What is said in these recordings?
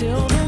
Till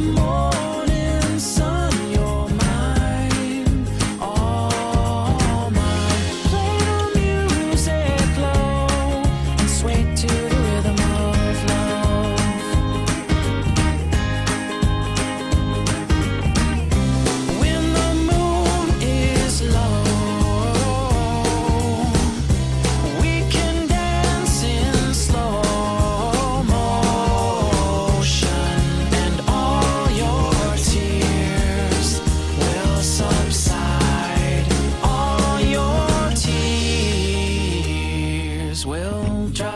tears will dry.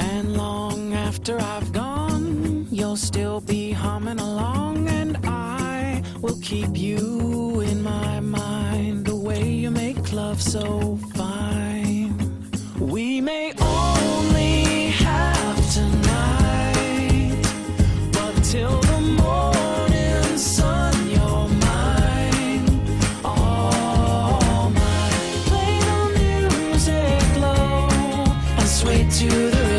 And long after I've gone, you'll still be humming along, will keep you in my mind. The way you make love so fine. We may only have tonight, but till the morning sun, you're mine. All mine. Play the music low and sway to the